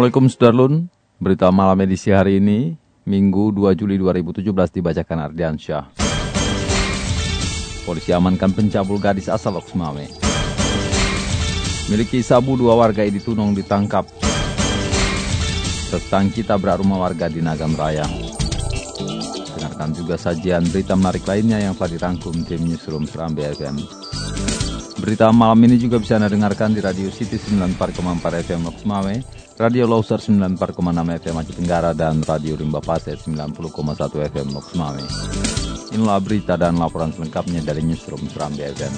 Assalamualaikum Sudarlun, berita malam edisi hari ini, Minggu 2 Juli 2017 dibacakan Ardiansyah. Polisi amankan pencabul gadis asal Oksmame. Miliki sabu dua warga di Tunong ditangkap. Tertangki tabrak rumah warga di Nagam Raya. Dengarkan juga sajian berita menarik lainnya yang telah dirangkum tim Newsroom Serambi FM. Berita malam ini juga bisa Anda dengarkan di Radio City 94,4 FM Loksmawe, Radio Loser 94,6 FM Aceh Tenggara, dan Radio Rimba Pase 90,1 FM Loksmawe. Inilah berita dan laporan selengkapnya dari Newsroom Serambi FM.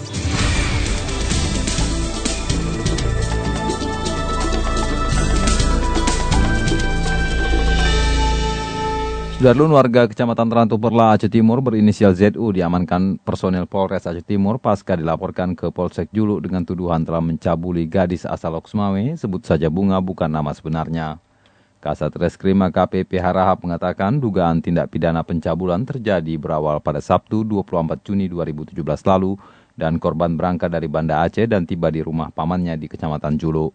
Sudarlun warga Kecamatan Terantu Perla Aceh Timur berinisial ZU diamankan personel Polres Aceh Timur pasca dilaporkan ke Polsek Julu dengan tuduhan telah mencabuli gadis asal Oksmawe, sebut saja Bunga bukan nama sebenarnya. Kasat Reskrim KPP Harahap mengatakan dugaan tindak pidana pencabulan terjadi berawal pada Sabtu 24 Juni 2017 lalu dan korban berangkat dari Banda Aceh dan tiba di rumah pamannya di Kecamatan Julu.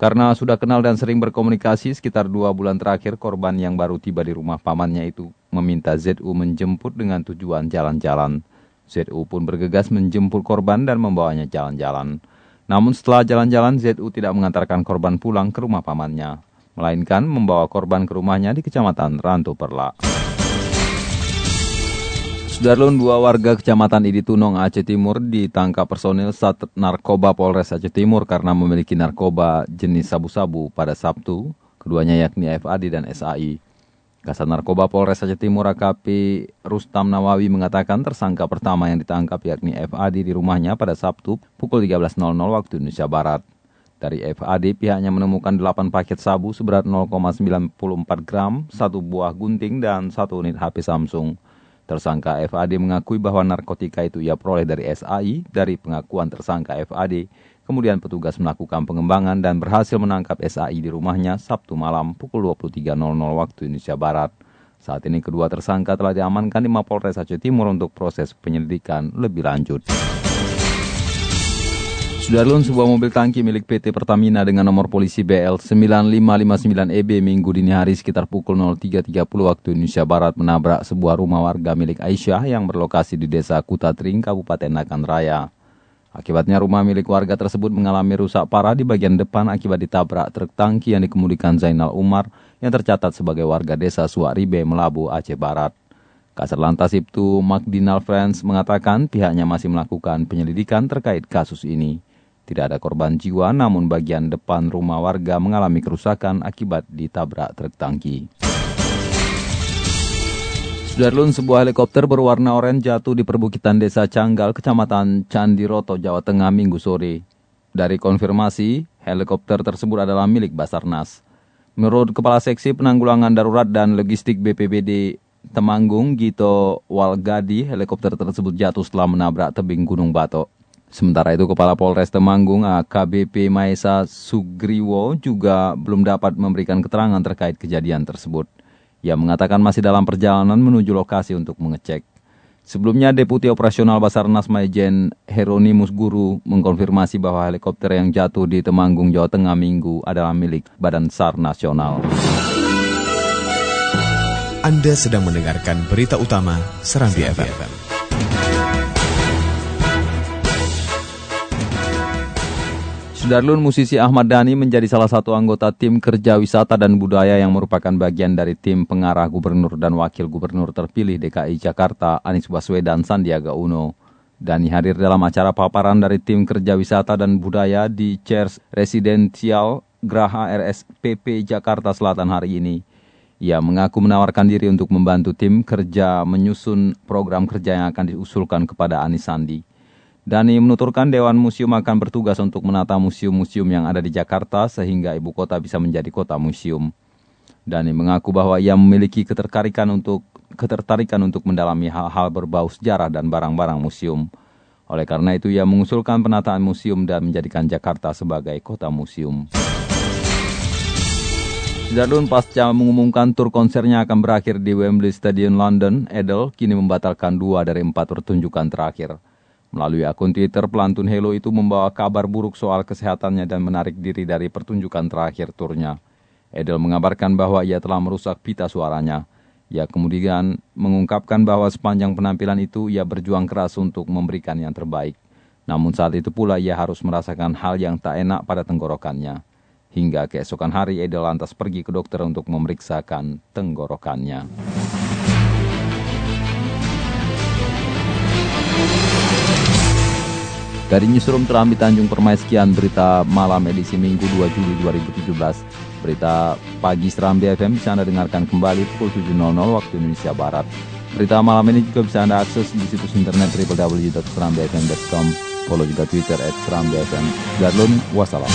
Karena sudah kenal dan sering berkomunikasi sekitar dua bulan terakhir, korban yang baru tiba di rumah pamannya itu meminta ZU menjemput dengan tujuan jalan-jalan. ZU pun bergegas menjemput korban dan membawanya jalan-jalan. Namun setelah jalan-jalan, ZU tidak mengantarkan korban pulang ke rumah pamannya, melainkan membawa korban ke rumahnya di kecamatan Rantu Perla. Sudarlun, dua warga kecamatan Idi Tunong, Aceh Timur ditangkap personil Sat Narkoba Polres Aceh Timur karena memiliki narkoba jenis sabu-sabu pada Sabtu, keduanya yakni FAD dan SAI. Kasat Narkoba Polres Aceh Timur AKP Rustam Nawawi mengatakan tersangka pertama yang ditangkap yakni FAD di rumahnya pada Sabtu pukul 13.00 waktu Indonesia Barat. Dari FAD pihaknya menemukan 8 paket sabu seberat 0,94 gram, satu buah gunting, dan satu unit HP Samsung. Tersangka FAD mengakui bahwa narkotika itu ia peroleh dari SAI dari pengakuan tersangka FAD. Kemudian petugas melakukan pengembangan dan berhasil menangkap SAI di rumahnya Sabtu malam pukul 23.00 waktu Indonesia Barat. Saat ini kedua tersangka telah diamankan di Mapolres Aceh Timur untuk proses penyelidikan lebih lanjut. Sudarlun, sebuah mobil tangki milik PT Pertamina dengan nomor polisi BL 9559EB e minggu dini hari sekitar pukul 03.30 waktu Indonesia Barat menabrak sebuah rumah warga milik Aisyah yang berlokasi di desa Kutatring, Kabupaten Nagan Raya. Akibatnya rumah milik warga tersebut mengalami rusak parah di bagian depan akibat ditabrak truk tangki yang dikemudikan Zainal Umar yang tercatat sebagai warga desa Suaribe, Melabu, Aceh Barat. Kasat Lantas Ibtu Magdinal Friends mengatakan pihaknya masih melakukan penyelidikan terkait kasus ini. Tidak ada korban jiwa, namun bagian depan rumah warga mengalami kerusakan akibat ditabrak truk tangki. Sudarlun, sebuah helikopter berwarna oranye jatuh di perbukitan desa Canggal, kecamatan Candiroto, Jawa Tengah, minggu sore. Dari konfirmasi, helikopter tersebut adalah milik Basarnas. Menurut Kepala Seksi Penanggulangan Darurat dan Logistik BPBD Temanggung, Gito Walgadi, helikopter tersebut jatuh setelah menabrak tebing Gunung Batok. Sementara itu Kepala Polres Temanggung AKBP Maesa Sugriwo juga belum dapat memberikan keterangan terkait kejadian tersebut. Ia mengatakan masih dalam perjalanan menuju lokasi untuk mengecek. Sebelumnya Deputi Operasional Basarnas Maijen Heronimus Guru mengkonfirmasi bahwa helikopter yang jatuh di Temanggung, Jawa Tengah minggu adalah milik Badan SAR Nasional. Anda sedang mendengarkan berita utama Serambi FM. Sudarlun musisi Ahmad Dhani menjadi salah satu anggota tim kerja wisata dan budaya yang merupakan bagian dari tim pengarah gubernur dan wakil gubernur terpilih DKI Jakarta Anies Baswedan Sandiaga Uno. Dhani hadir dalam acara paparan dari tim kerja wisata dan budaya di Chairs Residensial Graha RSPP Jakarta Selatan hari ini. Ia mengaku menawarkan diri untuk membantu tim kerja menyusun program kerja yang akan diusulkan kepada Anies Sandi. Dani menuturkan Dewan Museum akan bertugas untuk menata museum-museum yang ada di Jakarta sehingga ibu kota bisa menjadi kota museum. Dani mengaku bahwa ia memiliki ketertarikan untuk ketertarikan untuk mendalami hal-hal berbau sejarah dan barang-barang museum. Oleh karena itu ia mengusulkan penataan museum dan menjadikan Jakarta sebagai kota museum. Jadun pasca mengumumkan tur konsernya akan berakhir di Wembley Stadium London, Edel kini membatalkan dua dari empat pertunjukan terakhir. Melalui akun Twitter, pelantun Hello itu membawa kabar buruk soal kesehatannya dan menarik diri dari pertunjukan terakhir turnya. Edel mengabarkan bahwa ia telah merusak pita suaranya. Ia kemudian mengungkapkan bahwa sepanjang penampilan itu ia berjuang keras untuk memberikan yang terbaik. Namun saat itu pula ia harus merasakan hal yang tak enak pada tenggorokannya. Hingga keesokan hari Edel lantas pergi ke dokter untuk memeriksakan tenggorokannya. Dari Newsroom Terambi Tanjung Permai sekian berita malam edisi Minggu 2 Juli 2017. Berita pagi Serambi FM bisa Anda dengarkan kembali pukul 7.00 waktu Indonesia Barat. Berita malam ini juga bisa Anda akses di situs internet www.serambifm.com. Follow juga Twitter at Serambi FM. Darlun, wassalam.